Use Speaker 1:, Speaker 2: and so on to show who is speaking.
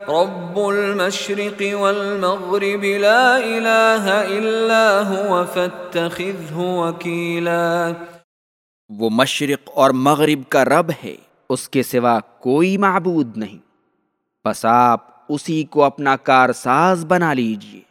Speaker 1: رب المشرق والمغرب لا الہ الا هو فاتخذه وکیلا
Speaker 2: وہ مشرق اور مغرب کا رب ہے، اس کے سوا کوئی معبود نہیں۔ بس آپ اسی کو اپنا کارساز بنا لیجیے۔